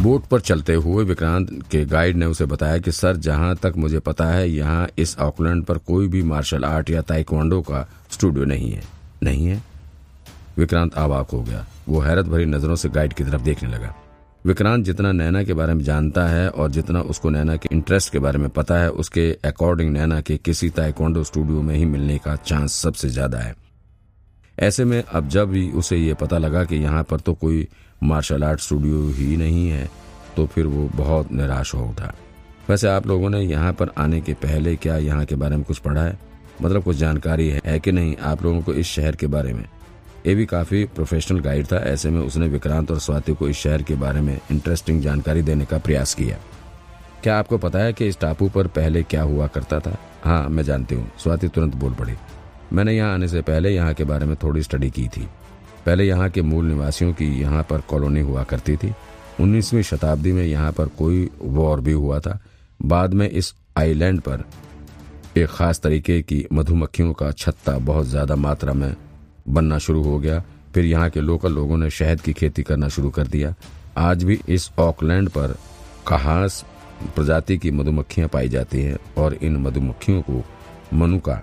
Boat पर चलते हुए विक्रांत के गाइड ने उसे बताया कि, सर, जहाँ तक मुझे पता है, यहाँ इस ऑकलैंड पर कोई भी मार्शल आर्ट या ताइक्वांडो का स्टूडियो नहीं है। नहीं है? विक्रांत आवाक हो गया। वो हैरत भरी नज़रों से गाइड की तरफ़ देखने लगा। विक्रांत जितना नैना के बारे में जानता है और जितना उसको नैना के इंटरेस्ट के बारे में पता है, उसके अकॉर्डिंग नैना के किसी ताइक्वांडो स्टूडियो में ही मिलने का चांस सबसे ज़्यादा है। ऐसे में अब जब भी उसे ये पता लगा कि यहाँ पर तो कोई मार्शल आर्ट स्टूडियो ही नहीं है तो फिर वो बहुत निराश हो उठा। वैसे आप लोगों ने यहाँ पर आने के पहले क्या यहाँ के बारे में कुछ पढ़ा है? मतलब कुछ जानकारी है, है कि नहीं आप लोगों को इस शहर के बारे में? ये भी काफ़ी प्रोफेशनल गाइड था ऐसे में उसने विक्रांत और स्वाति को इस शहर के बारे में इंटरेस्टिंग जानकारी देने का प्रयास किया। क्या आपको पता है कि इस टापू पर पहले क्या हुआ करता था? हाँ मैं जानती हूँ। स्वाति तुरंत बोल पड़ी। मैंने यहाँ आने से पहले यहाँ के बारे में थोड़ी स्टडी की थी। पहले यहाँ के मूल निवासियों की यहाँ पर कॉलोनी हुआ करती थी। 19वीं शताब्दी में यहाँ पर कोई वॉर भी हुआ था। बाद में इस आइलैंड पर एक खास तरीके की मधुमक्खियों का छत्ता बहुत ज़्यादा मात्रा में बनना शुरू हो गया। फिर यहाँ के लोकल लोगों ने शहद की खेती करना शुरू कर दिया। आज भी इस ऑकलैंड पर कहास प्रजाति की मधुमक्खियाँ पाई जाती हैं और इन मधुमक्खियों को मनुका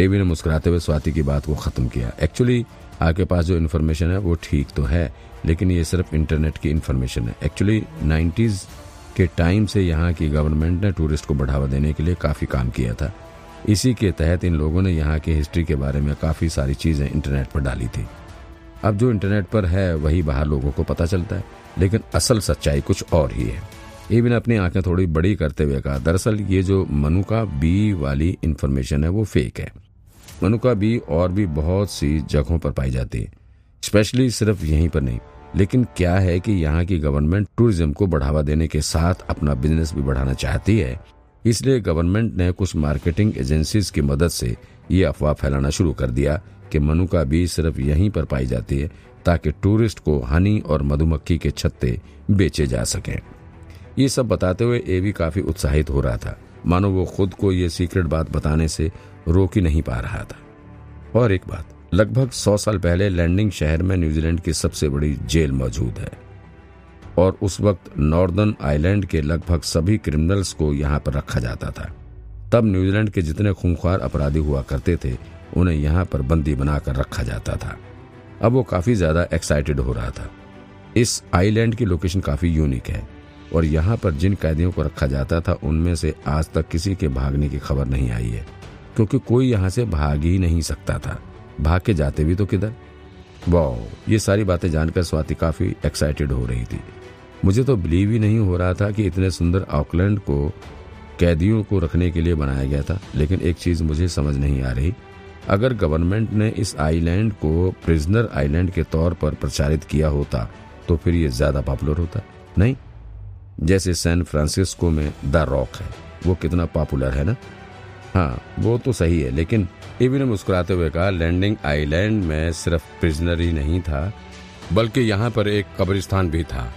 एवी ने मुस्कुराते हुए स्वाति की बात को खत्म किया। एक्चुअली आपके पास जो इन्फॉर्मेशन है, वो ठीक तो है, लेकिन ये सिर्फ़ इंटरनेट की इन्फॉर्मेशन है। एक्चुअली नाइन्टीज के टाइम से यहाँ की गवर्नमेंट ने टूरिस्ट को बढ़ावा देने के लिए काफ़ी काम किया था। इसी के तहत इन लोगों ने यहाँ की हिस्ट्री के बारे में काफ़ी सारी चीज़ें इंटरनेट पर डाली थी। अब जो इंटरनेट पर है, वही बाहर लोगों को पता चलता है, लेकिन असल सच्चाई कुछ और ही है। ये ने अपनी आँखें थोड़ी बड़ी करते हुए कहा। दरअसल ये जो मनु का बी वाली इन्फॉर्मेशन है, वो फेक है। मनुका बी और भी बहुत सी जगहों पर पाई जाती है। स्पेशली सिर्फ़ यहीं पर नहीं। लेकिन क्या है कि यहाँ की गवर्नमेंट टूरिज़्म को बढ़ावा देने के साथ अपना बिज़नेस भी बढ़ाना चाहती है। इसलिए गवर्नमेंट ने कुछ मार्केटिंग एजेंसीज की मदद से ये अफवाह फैलाना शुरू कर दिया कि मनुका बी सिर्फ़ यहीं पर पाई जाती है ताकि टूरिस्ट को हनी और मधुमक्खी के छत्ते बेचे जा सकें। ये सब बताते हुए ए भी काफ़ी उत्साहित हो रहा था। मानो वो खुद को ये सीक्रेट बात बताने से रोक ही नहीं पा रहा था। और एक बात, लगभग सौ साल पहले लैंडिंग शहर में न्यूजीलैंड की सबसे बड़ी जेल मौजूद है। और उस वक्त नॉर्दर्न आइलैंड के लगभग सभी क्रिमिनल्स को यहाँ पर रखा जाता था। तब न्यूजीलैंड के जितने खूंखार अपराधी हुआ करते थे, उन्हें यहाँ पर बंदी बनाकर रखा जाता था। अब वो काफ़ी ज़्यादा एक्साइटेड हो रहा था। इस आइलैंड की लोकेशन काफ़ी यूनिक है। और यहाँ पर जिन कैदियों को रखा जाता था, उनमें से आज तक किसी के भागने की खबर नहीं आई है, क्योंकि कोई यहाँ से भाग ही नहीं सकता था। भाग के जाते भी तो किधर? वाह ये सारी बातें जानकर स्वाति काफ़ी एक्साइटेड हो रही थी। मुझे तो बिलीव ही नहीं हो रहा था कि इतने सुंदर ऑकलैंड को, कैदियों को रखने के लिए बनाया गया था, लेकिन एक चीज़ मुझे समझ नहीं आ रही। अगर गवर्नमेंट ने इस आइलैंड को प्रिजनर आइलैंड के तौर पर प्रचारित किया होता तो फिर ये ज़्यादा पॉपुलर होता, नहीं? जैसे सैन फ्रांसिस्को में द रॉक है। वो कितना पॉपुलर है ना? हाँ वो तो सही है, लेकिन एवी ने मुस्कुराते हुए कहा, लैंडिंग आइलैंड में सिर्फ़ प्रिजनर ही नहीं था, बल्कि यहाँ पर एक कब्रिस्तान भी था।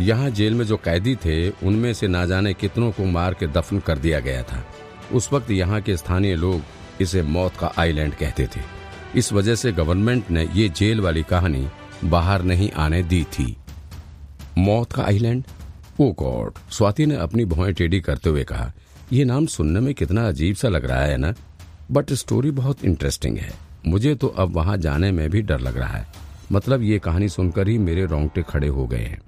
यहाँ जेल में जो कैदी थे, उनमें से ना जाने कितनों को मार के दफन कर दिया गया था। उस वक्त यहाँ के स्थानीय लोग इसे मौत का आइलैंड कहते थे। इस वजह से गवर्नमेंट ने ये जेल वाली कहानी बाहर नहीं आने दी थी। मौत का आइलैंड? ओ गॉड स्वाति ने अपनी भौएँ टेढ़ी करते हुए कहा यह नाम सुनने में कितना अजीब सा लग रहा है ना? बट स्टोरी बहुत इंटरेस्टिंग है। मुझे तो अब वहाँ जाने में भी डर लग रहा है। मतलब ये कहानी सुनकर ही मेरे रोंगटे खड़े हो गए हैं।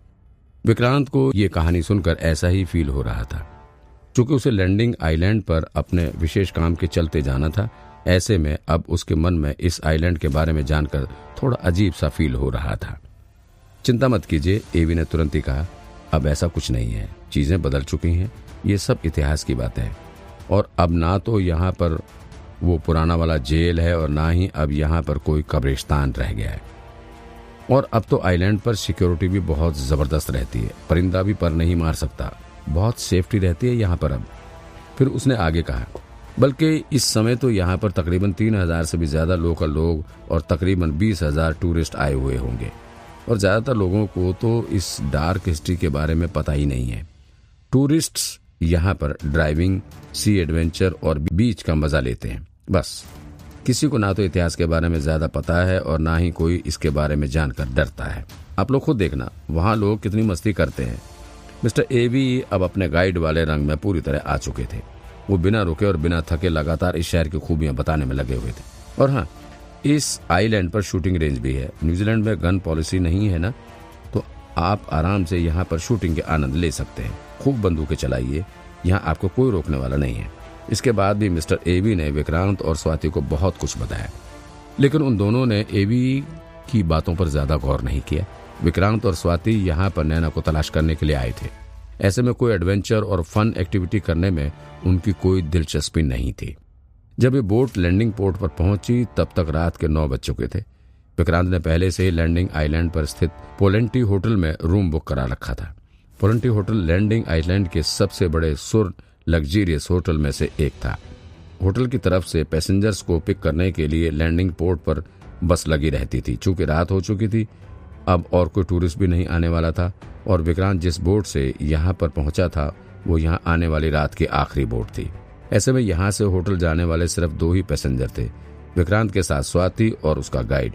विक्रांत को ये कहानी सुनकर ऐसा ही फील हो रहा था। चूँकि उसे लैंडिंग आइलैंड पर अपने विशेष काम के चलते जाना था, ऐसे में अब उसके मन में इस आइलैंड के बारे में जानकर थोड़ा अजीब सा फील हो रहा था। चिंता मत कीजिए, एवी ने तुरंत ही कहा अब ऐसा कुछ नहीं है। चीज़ें बदल चुकी हैं। ये सब इतिहास की बातें हैं। और अब ना तो यहाँ पर वो पुराना वाला जेल है और ना ही अब यहाँ पर कोई कब्रिस्तान रह गया है। और अब तो आइलैंड पर सिक्योरिटी भी बहुत ज़बरदस्त रहती है। परिंदा भी पर नहीं मार सकता। बहुत सेफ्टी रहती है यहाँ पर अब। फिर उसने आगे कहा, बल्कि इस समय तो यहाँ पर तकरीबन तीन हज़ार से भी ज़्यादा लोकल लोग और तकरीबन बीस हज़ार टूरिस्ट आए हुए होंगे। और ज़्यादातर लोगों को तो इस डार्क हिस्ट्री के बारे में पता ही नहीं है। टूरिस्ट्स यहाँ पर ड्राइविंग, सी एडवेंचर और बीच का मज़ा लेते हैं। बस। किसी को ना तो इतिहास के बारे में ज़्यादा पता है और ना ही कोई इसके बारे में जानकर डरता है। आप लोग खुद देखना, वहाँ लोग कितनी मस्ती करते हैं। मिस्टर ए भी अब अपने गाइड वाले रंग में पूरी तरह आ चुके थे। वो बिना रुके और बिना थके लगातार इस शहर की खूबियाँ बताने में लगे हुए थे। और हाँ इस आइलैंड पर शूटिंग रेंज भी है। न्यूजीलैंड में गन पॉलिसी नहीं है ना तो आप आराम से यहाँ पर शूटिंग के आनंद ले सकते हैं। खूब बंदूकें चलाइए, यहाँ आपको कोई रोकने वाला नहीं है। इसके बाद भी मिस्टर एवी ने विक्रांत और स्वाति को बहुत कुछ बताया। लेकिन उन दोनों ने एवी की बातों पर ज़्यादा गौर नहीं किया। विक्रांत और स्वाति यहाँ पर नैना को तलाश करने के लिए आए थे। ऐसे में कोई एडवेंचर और फन एक्टिविटी करने में उनकी कोई दिलचस्पी नहीं थी। जब ये बोट लैंडिंग पोर्ट पर पहुँची, तब तक रात के नौ बज चुके थे। विक्रांत ने पहले से ही लैंडिंग आइलैंड पर स्थित पोलेंटी होटल में रूम बुक करा रखा था। पोलेंटी होटल लैंडिंग आइलैंड के सबसे बड़े सुर लग्जीरियस होटल में से एक था। होटल की तरफ़ से पैसेंजर्स को पिक करने के लिए लैंडिंग पोर्ट पर बस लगी रहती थी। चूँकि रात हो चुकी थी, अब और कोई टूरिस्ट भी नहीं आने वाला था और विक्रांत जिस बोट से यहाँ पर पहुँचा था, वो यहाँ आने वाली रात की आखिरी बोट थी। ऐसे में यहाँ से होटल जाने वाले सिर्फ़ दो ही पैसेंजर थे, विक्रांत के साथ स्वाति और उसका गाइड।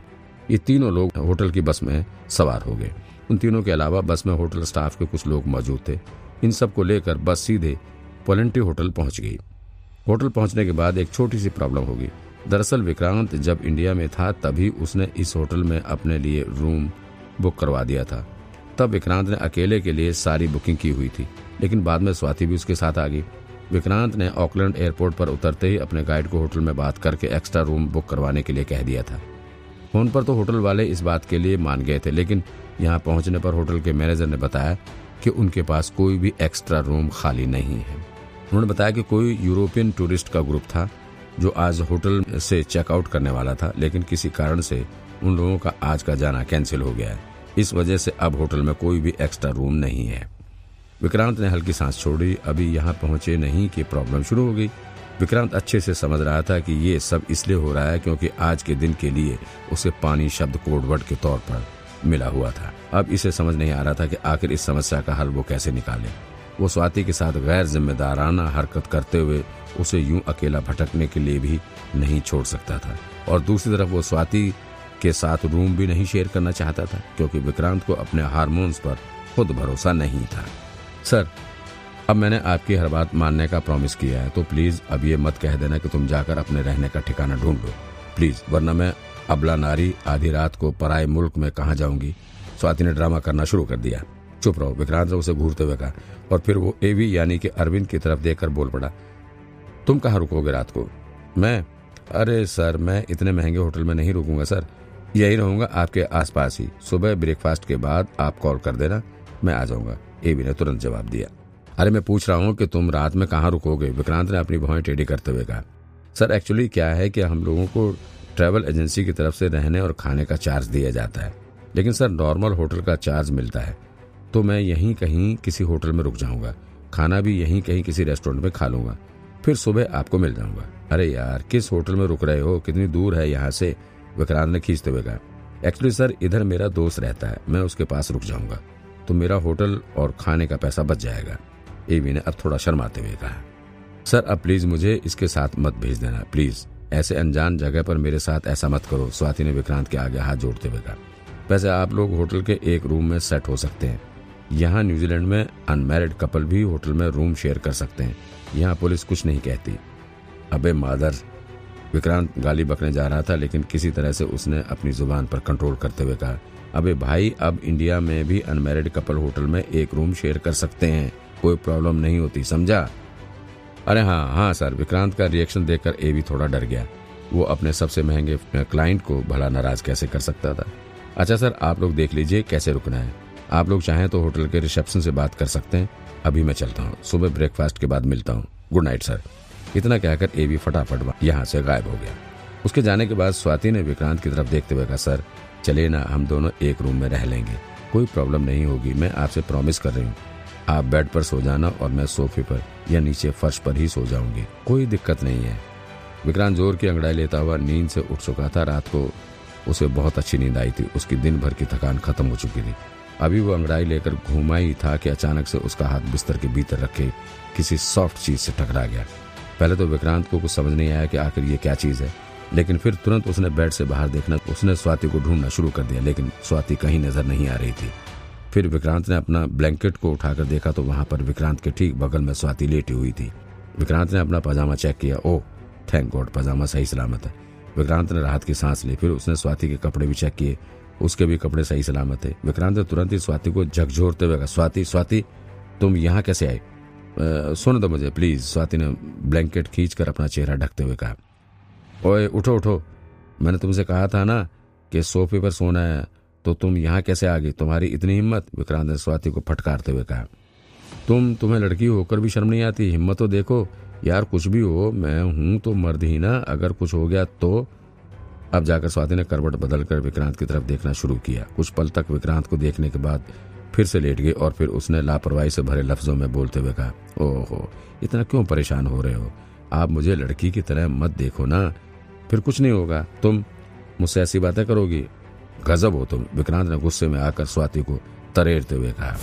ये तीनों लोग होटल की बस में सवार हो गए। उन तीनों के अलावा बस में होटल स्टाफ के कुछ लोग मौजूद थे। इन सबको लेकर बस सीधे पोलेंटी होटल पहुँच गई। होटल पहुँचने के बाद एक छोटी सी प्रॉब्लम होगी। दरअसल विक्रांत जब इंडिया में था, तभी उसने इस होटल में अपने लिए रूम बुक करवा दिया था। तब विक्रांत ने अकेले के लिए सारी बुकिंग की हुई थी, लेकिन बाद में स्वाति भी उसके साथ आ गई। विक्रांत ने ऑकलैंड एयरपोर्ट पर उतरते ही अपने गाइड को होटल में बात करके एक्स्ट्रा रूम बुक करवाने के लिए कह दिया था। फ़ोन पर तो होटल वाले इस बात के लिए मान गए थे, लेकिन यहाँ पहुँचने पर होटल के मैनेजर ने बताया कि उनके पास कोई भी एक्स्ट्रा रूम खाली नहीं है। उन्होंने बताया कि कोई यूरोपियन टूरिस्ट का ग्रुप था, जो आज होटल से चेकआउट करने वाला था, लेकिन किसी कारण से उन लोगों का आज का जाना कैंसिल हो गया है। इस वजह से अब होटल में कोई भी एक्स्ट्रा रूम नहीं है। विक्रांत ने हल्की सांस छोड़ी। अभी यहाँ पहुँचे नहीं कि प्रॉब्लम शुरू हो गई। विक्रांत अच्छे से समझ रहा था कि ये सब इसलिए हो रहा है क्योंकि आज के दिन के लिए उसे पानी शब्द कोडवर्ड के तौर पर मिला हुआ था। अब इसे समझ नहीं आ रहा था कि आखिर इस समस्या का हल वो कैसे निकाले। वो स्वाति के साथ गैर जिम्मेदाराना हरकत करते हुए उसे यूँ अकेला भटकने के लिए भी नहीं छोड़ सकता था। और दूसरी तरफ़ वो स्वाति के साथ रूम भी नहीं शेयर करना चाहता था, क्योंकि विक्रांत को अपने हारमोन्स पर खुद भरोसा नहीं था। सर अब मैंने आपकी हर बात मानने का प्रॉमिस किया है तो प्लीज़ अब ये मत कह देना कि तुम जाकर अपने रहने का ठिकाना ढूंढ लो। प्लीज़ वरना मैं अबला नारी आधी रात को पराए मुल्क में कहा जाऊँगी? स्वाति ने ड्रामा करना शुरू कर दिया। चुप रहो, विक्रांत ने उसे घूरते हुए कहा, और फिर वो एवी यानी कि अरविंद की तरफ़ देखकर बोल पड़ा, तुम कहाँ रुकोगे रात को? मैं, अरे सर, मैं इतने महँगे होटल में नहीं रुकूँगा, सर। यही रहूँगा आपके आसपास ही। सुबह ब्रेकफास्ट के बाद आप कॉल कर देना, मैं आ जाऊँगा। एवी ने तुरंत जवाब दिया। अरे मैं पूछ रहा हूँ कि तुम रात में कहाँ रुकोगे? विक्रांत ने अपनी भौएँ टेढ़ी करते हुए कहा, सर एक्चुअली क्या है कि हम लोगों को ट्रैवल एजेंसी की तरफ़ से रहने और खाने का चार्ज दिया जाता है। लेकिन सर नॉर्मल होटल का चार्ज मिलता है। तो मैं यहीं कहीं किसी होटल में रुक जाऊँगा। खाना भी यहीं कहीं किसी रेस्टोरेंट में खा लूँगा। फिर सुबह आपको मिल जाऊँगा। अरे यार, किस होटल में रुक रहे हो? कितनी दूर है यहाँ से? विक्रांत ने खींचते हुए कहा एक्चुअली सर, इधर मेरा दोस्त रहता है। मैं उसके पास रुक जाऊँगा। तो मेरा होटल और खाने का पैसा बच जाएगा। एवी ने अब थोड़ा शर्माते हुए कहा, सर, अब प्लीज़ मुझे इसके साथ मत भेज देना, प्लीज़। ऐसे अनजान जगह पर मेरे साथ ऐसा मत करो, स्वाति ने विक्रांत के आगे हाथ जोड़ते हुए कहा। वैसे आप लोग होटल के एक रूम में सेट हो सकते हैं। यहाँ न्यूजीलैंड में अनमेरिड कपल भी होटल में रूम शेयर कर सकते हैं। यहाँ पुलिस कुछ नहीं कहती। अबे, मादर। विक्रांत गाली बकने जा रहा था, लेकिन किसी तरह से उसने अपनी ज़ुबान पर कंट्रोल करते हुए कहा अबे भाई, अब इंडिया में भी अनमेरिड कपल होटल में एक रूम शेयर कर सकते हैं। कोई प्रॉब्लम नहीं होती, समझा? अरे हाँ हाँ सर, विक्रांत का रिएक्शन देखकर ए भी थोड़ा डर गया। वो अपने सबसे महँगे क्लाइंट को भला नाराज़ कैसे कर सकता था? अच्छा सर, आप लोग देख लीजिए कैसे रुकना है। आप लोग चाहें तो होटल के रिसेप्शन से बात कर सकते हैं। अभी मैं चलता हूँ। सुबह ब्रेकफास्ट के बाद मिलता हूँ। गुड नाइट सर इतना कहकर ए भी फटाफट यहाँ से गायब हो गया। उसके जाने के बाद स्वाति ने विक्रांत की तरफ़ देखते हुए कहा, सर चलिए ना, हम दोनों एक रूम में रह लेंगे। कोई प्रॉब्लम नहीं होगी, मैं आपसे प्रॉमिस कर रही हूँ। आप बेड पर सो जाना और मैं सोफे पर या नीचे फर्श पर ही सो जाऊँगी। कोई दिक्कत नहीं है। विक्रांत ज़ोर की अंगड़ाई लेता हुआ नींद से उठ चुका था। रात को उसे बहुत अच्छी नींद आई थी। उसकी दिन भर की थकान खत्म हो चुकी थी। अभी वो अंगड़ाई लेकर घूमा ही था कि अचानक से उसका हाथ बिस्तर के भीतर रखे किसी सॉफ्ट चीज़ से टकरा गया। पहले तो विक्रांत को कुछ समझ नहीं आया कि आखिर ये क्या चीज़ है। लेकिन फिर तुरंत उसने बेड से बाहर देखना, उसने स्वाति को ढूंढना शुरू कर दिया, लेकिन स्वाति कहीं नज़र नहीं आ रही थी। फिर विक्रांत ने अपना ब्लैंकेट को उठाकर देखा तो वहाँ पर विक्रांत के ठीक बगल में स्वाति लेटी हुई थी। विक्रांत ने अपना पजामा चेक किया। ओ थैंक गॉड, पजामा सही सलामत है। विक्रांत ने राहत की सांस ली, फिर उसने स्वाति के कपड़े भी चेक किए। उसके भी कपड़े सही सलामत थे। विक्रांत ने तुरंत ही स्वाति को झकझोरते हुए कहा, स्वाति स्वाति, तुम यहाँ कैसे आई सुन दो मुझे, प्लीज़, स्वाति ने ब्लैंकेट खींचकर अपना चेहरा ढकते हुए कहा। ओए, उठो उठो। मैंने तुमसे कहा था ना कि सोफे पर सोना है तो तुम यहाँ कैसे आ गई? तुम्हारी इतनी हिम्मत? विक्रांत ने स्वाति को फटकारते हुए कहा। तुम तुम्हें लड़की होकर भी शर्म नहीं आती? हिम्मत तो देखो। यार, कुछ भी हो, मैं हूँ तो मर्द ही ना। अगर कुछ हो गया तो? अब जाकर स्वाति ने करवट बदलकर विक्रांत की तरफ़ देखना शुरू किया। कुछ पल तक विक्रांत को देखने के बाद फिर से लेट गई और फिर उसने लापरवाही से भरे लफ्जों में बोलते हुए कहा, ओहो, इतना क्यों परेशान हो रहे हो? आप मुझे लड़की की तरह मत देखो ना। फिर कुछ नहीं होगा। तुम मुझसे ऐसी बातें करोगी। गजब हो तुम। विक्रांत ने गुस्से में आकर स्वाति को तरेरते हुए कहा।